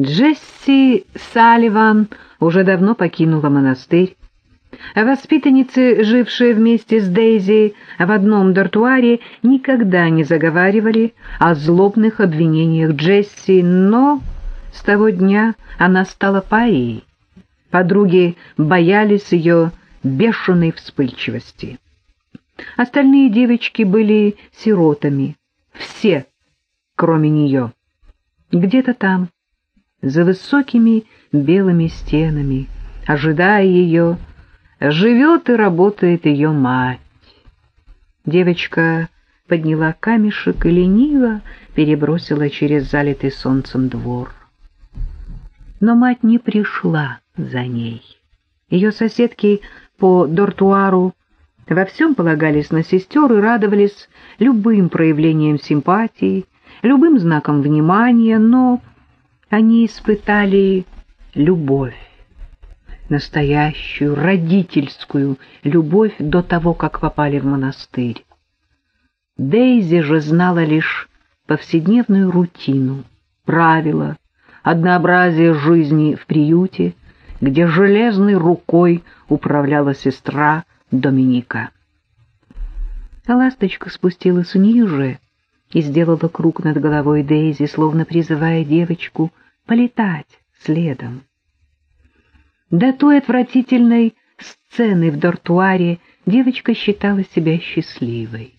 Джесси Салливан уже давно покинула монастырь. Воспитанницы, жившие вместе с Дейзи в одном дартуаре, никогда не заговаривали о злобных обвинениях Джесси, но с того дня она стала парией. Подруги боялись ее бешеной вспыльчивости. Остальные девочки были сиротами, все, кроме нее. Где-то там, за высокими белыми стенами, ожидая ее, живет и работает ее мать. Девочка подняла камешек и лениво перебросила через залитый солнцем двор. Но мать не пришла за ней. Ее соседки по дортуару во всем полагались на сестер и радовались любым проявлениям симпатии, любым знаком внимания, но они испытали любовь, настоящую родительскую любовь до того, как попали в монастырь. Дейзи же знала лишь повседневную рутину, правила, однообразие жизни в приюте, где железной рукой управляла сестра Доминика. А ласточка спустилась ниже и сделала круг над головой Дейзи, словно призывая девочку — полетать следом. До той отвратительной сцены в дортуаре девочка считала себя счастливой.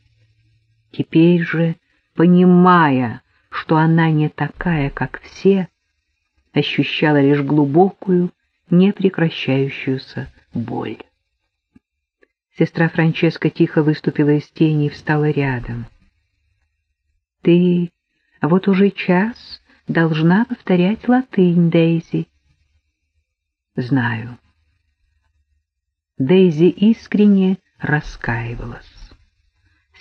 Теперь же, понимая, что она не такая, как все, ощущала лишь глубокую, непрекращающуюся боль. Сестра Франческа тихо выступила из тени и встала рядом. — Ты вот уже час должна повторять латынь, Дейзи. Знаю. Дейзи искренне раскаивалась.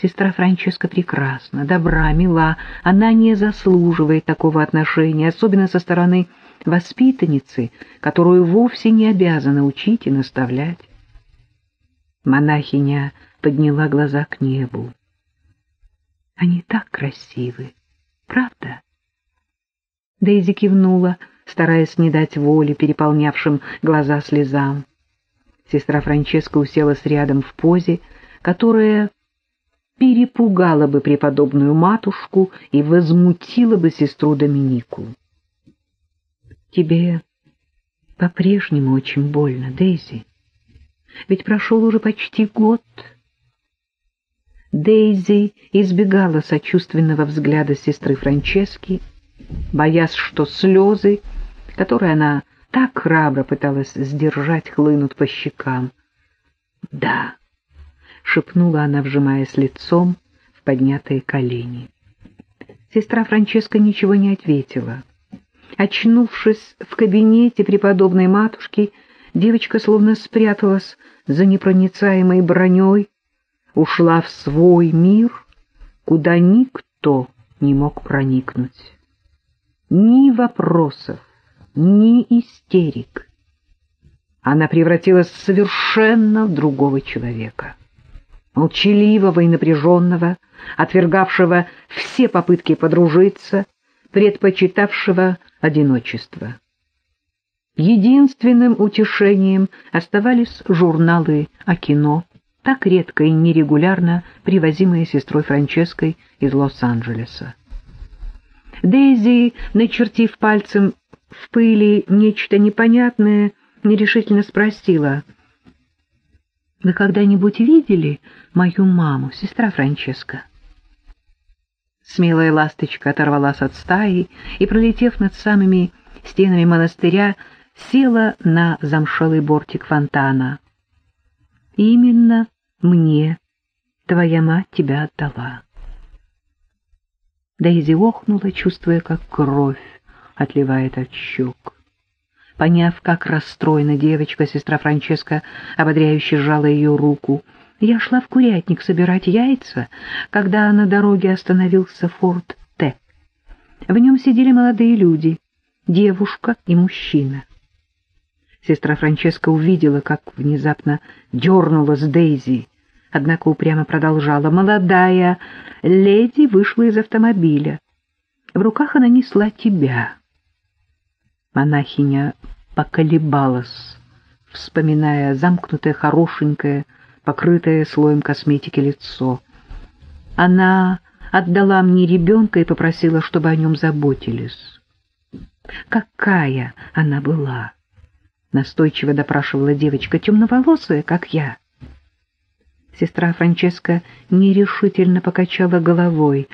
Сестра Франческа прекрасна, добра, мила. Она не заслуживает такого отношения, особенно со стороны воспитанницы, которую вовсе не обязана учить и наставлять. Монахиня подняла глаза к небу. Они так красивы, правда? Дейзи кивнула, стараясь не дать воли переполнявшим глаза слезам. Сестра Франческа уселась рядом в позе, которая перепугала бы преподобную матушку и возмутила бы сестру Доминику. «Тебе по-прежнему очень больно, Дейзи. Ведь прошел уже почти год». Дейзи избегала сочувственного взгляда сестры Франчески, боясь, что слезы, которые она так храбро пыталась сдержать, хлынут по щекам. «Да», — шепнула она, вжимаясь лицом в поднятые колени. Сестра Франческа ничего не ответила. Очнувшись в кабинете преподобной матушки, девочка словно спряталась за непроницаемой броней, ушла в свой мир, куда никто не мог проникнуть ни вопросов, ни истерик. Она превратилась совершенно в другого человека, молчаливого и напряженного, отвергавшего все попытки подружиться, предпочитавшего одиночество. Единственным утешением оставались журналы о кино, так редко и нерегулярно привозимые сестрой Франческой из Лос-Анджелеса. Дейзи, начертив пальцем в пыли нечто непонятное, нерешительно спросила. «Вы когда-нибудь видели мою маму, сестра Франческа?» Смелая ласточка оторвалась от стаи и, пролетев над самыми стенами монастыря, села на замшелый бортик фонтана. «Именно мне твоя мать тебя отдала». Дейзи охнула, чувствуя, как кровь отливает от щек. Поняв, как расстроена девочка, сестра Франческа ободряюще сжала ее руку. Я шла в курятник собирать яйца, когда на дороге остановился форт Т. В нем сидели молодые люди, девушка и мужчина. Сестра Франческа увидела, как внезапно дернулась Дейзи, однако упрямо продолжала. Молодая леди вышла из автомобиля. В руках она несла тебя. Монахиня поколебалась, вспоминая замкнутое, хорошенькое, покрытое слоем косметики лицо. Она отдала мне ребенка и попросила, чтобы о нем заботились. Какая она была! Настойчиво допрашивала девочка, темноволосая, как я. Сестра Франческа нерешительно покачала головой.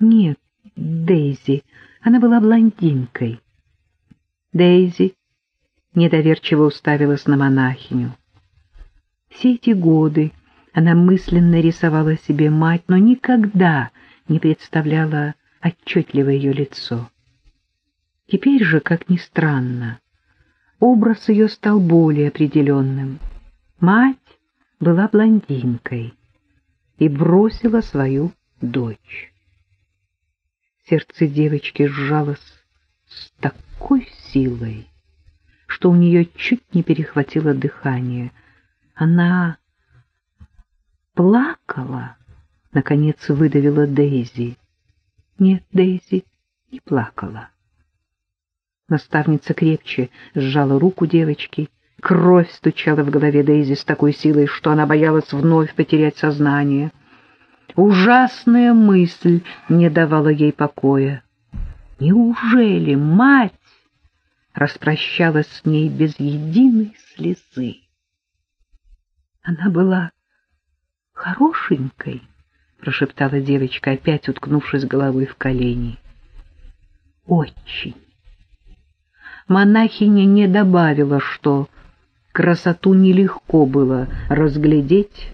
Нет, Дейзи, она была блондинкой. Дейзи недоверчиво уставилась на монахиню. Все эти годы она мысленно рисовала себе мать, но никогда не представляла отчетливо ее лицо. Теперь же, как ни странно, образ ее стал более определенным. Мать была блондинкой и бросила свою дочь. Сердце девочки сжалось с такой силой, что у нее чуть не перехватило дыхание. Она плакала, наконец выдавила Дейзи. Нет, Дейзи не плакала. Наставница крепче сжала руку девочки. Кровь стучала в голове Дейзи с такой силой, что она боялась вновь потерять сознание. Ужасная мысль не давала ей покоя. Неужели мать распрощалась с ней без единой слезы? Она была хорошенькой, прошептала девочка, опять уткнувшись головой в колени. Очень. Монахиня не добавила, что красоту нелегко было разглядеть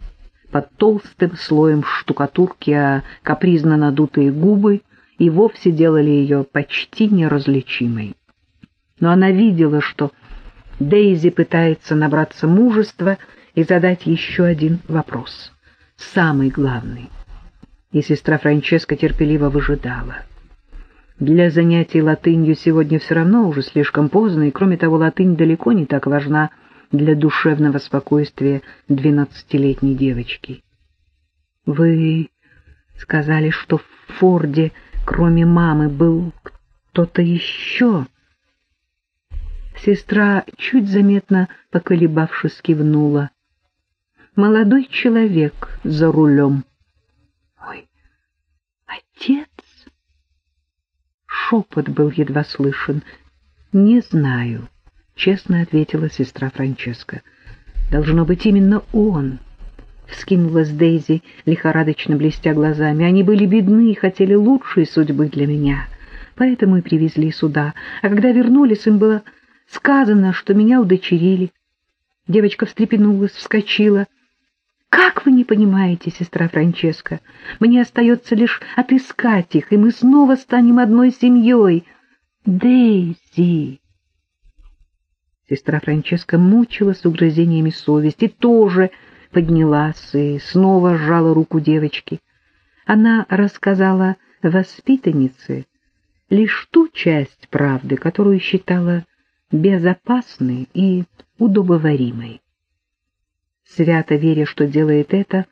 под толстым слоем штукатурки, а капризно надутые губы и вовсе делали ее почти неразличимой. Но она видела, что Дейзи пытается набраться мужества и задать еще один вопрос, самый главный. И сестра Франческа терпеливо выжидала. Для занятий латынью сегодня все равно уже слишком поздно, и, кроме того, латынь далеко не так важна для душевного спокойствия двенадцатилетней девочки. — Вы сказали, что в Форде, кроме мамы, был кто-то еще? Сестра, чуть заметно поколебавшись, кивнула. Молодой человек за рулем. — Ой, отец? Шепот был едва слышен. «Не знаю», — честно ответила сестра Франческа. «Должно быть именно он». Вскинулась Дейзи, лихорадочно блестя глазами. «Они были бедны и хотели лучшей судьбы для меня, поэтому и привезли сюда. А когда вернулись, им было сказано, что меня удочерили». Девочка встрепенулась, вскочила. Как вы не понимаете, сестра Франческа? Мне остается лишь отыскать их, и мы снова станем одной семьей. Дейзи! Сестра Франческа мучилась угрызениями совести, тоже поднялась и снова сжала руку девочки. Она рассказала воспитаннице лишь ту часть правды, которую считала безопасной и удобоваримой свято веря, что делает это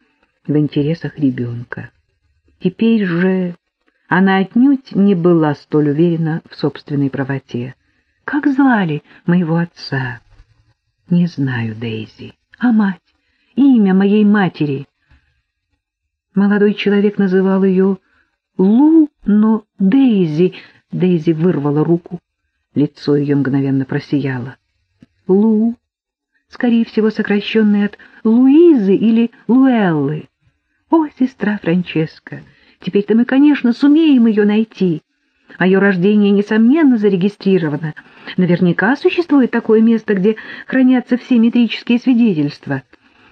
в интересах ребенка. Теперь же она отнюдь не была столь уверена в собственной правоте. Как звали моего отца? Не знаю, Дейзи. А мать? Имя моей матери? Молодой человек называл ее Лу, но Дейзи... Дейзи вырвала руку. Лицо ее мгновенно просияло. Лу скорее всего, сокращенный от Луизы или Луэллы. О, сестра Франческа, теперь-то мы, конечно, сумеем ее найти. Мое рождение, несомненно, зарегистрировано. Наверняка существует такое место, где хранятся все метрические свидетельства.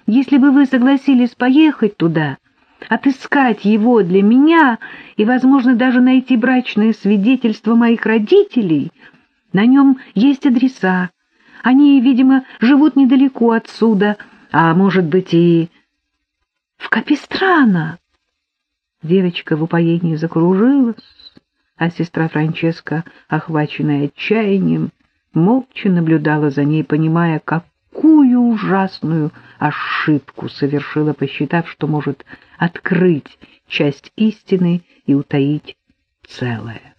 Если бы вы согласились поехать туда, отыскать его для меня и, возможно, даже найти брачное свидетельство моих родителей, на нем есть адреса, они, видимо, живут недалеко отсюда, а может быть и в Капистрана. Девочка в упоении закружилась, а сестра Франческа, охваченная отчаянием, молча наблюдала за ней, понимая, какую ужасную ошибку совершила, посчитав, что может открыть часть истины и утаить целое.